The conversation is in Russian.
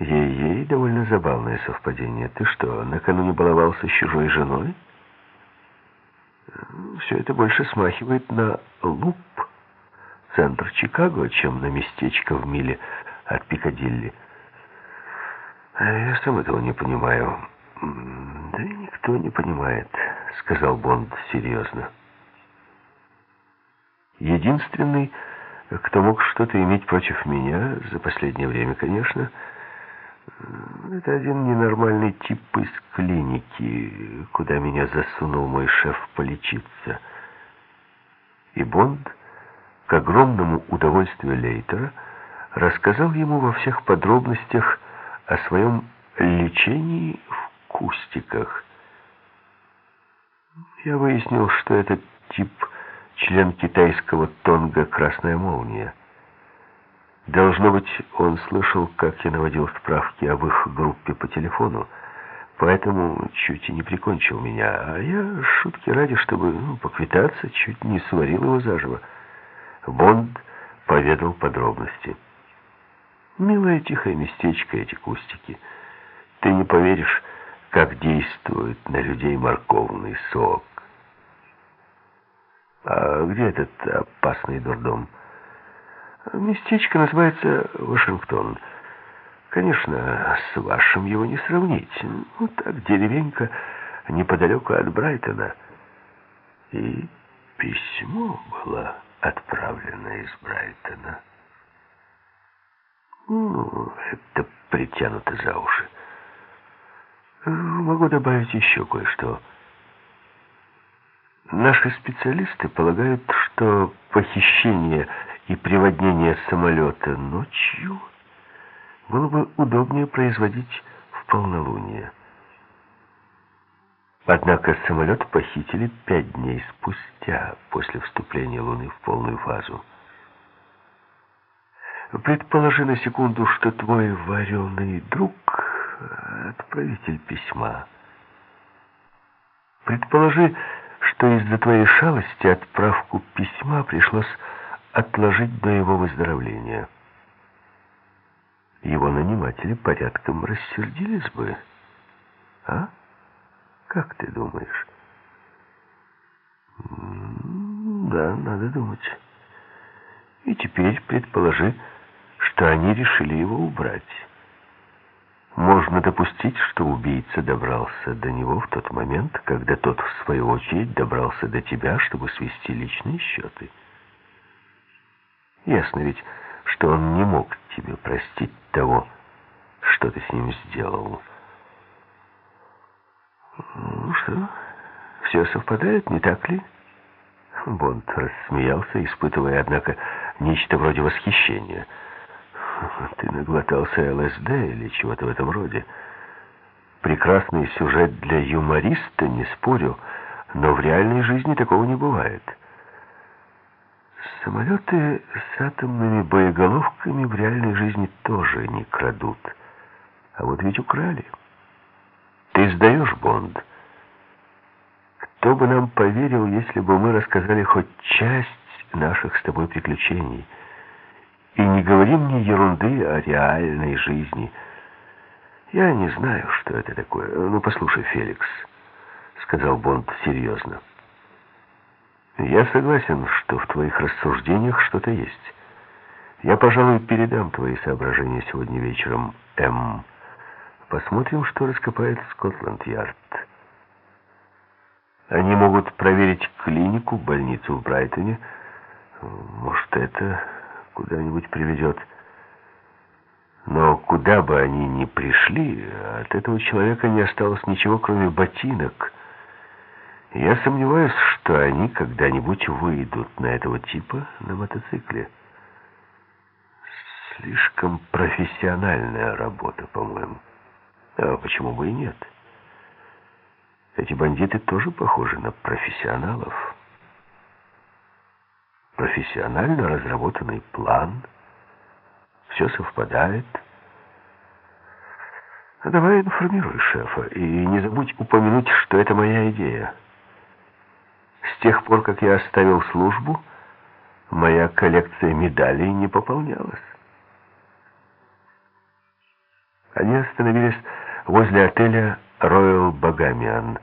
Ей-ей, довольно забавное совпадение. Ты что, накануне баловался с чужой женой? Все это больше смахивает на луп, центр Чикаго, чем на местечко в миле от Пикадилли. А я сам этого не понимаю. Да и никто не понимает, сказал Бонд серьезно. Единственный, кто мог что-то иметь против меня за последнее время, конечно, это один ненормальный тип из клиники, куда меня засунул мой шеф полечиться. И Бонд, к огромному удовольствию Лейтера, рассказал ему во всех подробностях о своем лечении в кустиках. Я выяснил, что этот тип член китайского тонга «Красная молния». Должно быть, он слышал, как я наводил справки об их группе по телефону, поэтому чуть и не прикончил меня. А я, шутки ради, чтобы ну, поквитаться, чуть не сварил его заживо. Бонд поведал подробности. Милое тихое местечко эти кустики. Ты не поверишь, как действует на людей морковный сок. А где этот опасный дурдом? Местечко называется Вашингтон. Конечно, с вашим его не сравнить. Ну, так, деревенька неподалеку от Брайтона. И письмо было отправлено из Брайтона. Ну, это притянуто за уши. Могу добавить еще кое-что. Наши специалисты полагают, что похищение и приводнение самолета ночью было бы удобнее производить в полнолуние. Однако самолет похитили пять дней спустя, после вступления Луны в полную фазу. Предположи на секунду, что твой вареный друг — отправитель письма. Предположи, что из-за твоей шалости отправку письма пришлось отложить до его выздоровления. Его наниматели порядком рассердились бы. А? Как ты думаешь? Да, надо думать. И теперь предположи, что они решили его убрать. Можно допустить, что убийца добрался до него в тот момент, когда тот, в свою очередь, добрался до тебя, чтобы свести личные счеты. Ясно ведь, что он не мог тебе простить того, что ты с ним сделал. Ну что, все совпадает, не так ли? Бонд рассмеялся, испытывая, однако, нечто вроде восхищения — ты наглотался ЛСД или чего-то в этом роде. Прекрасный сюжет для юмориста, не спорю, но в реальной жизни такого не бывает. Самолеты с атомными боеголовками в реальной жизни тоже не крадут. А вот ведь украли. Ты сдаешь, Бонд. Кто бы нам поверил, если бы мы рассказали хоть часть наших с тобой приключений — и не говори мне ерунды о реальной жизни. Я не знаю, что это такое. Ну, послушай, Феликс, сказал Бонд серьезно. Я согласен, что в твоих рассуждениях что-то есть. Я, пожалуй, передам твои соображения сегодня вечером М. Посмотрим, что раскопает Скотланд-Ярд. Они могут проверить клинику, больницу в Брайтоне. Может, это куда-нибудь приведет. Но куда бы они ни пришли, от этого человека не осталось ничего, кроме ботинок. Я сомневаюсь, что они когда-нибудь выйдут на этого типа на мотоцикле. Слишком профессиональная работа, по-моему. А почему бы и нет? Эти бандиты тоже похожи на профессионалов профессионально разработанный план. Все совпадает. А давай информируй шефа. И не забудь упомянуть, что это моя идея. Тех пор, как я оставил службу, моя коллекция медалей не пополнялась. Они остановились возле отеля «Роyal Багамиан».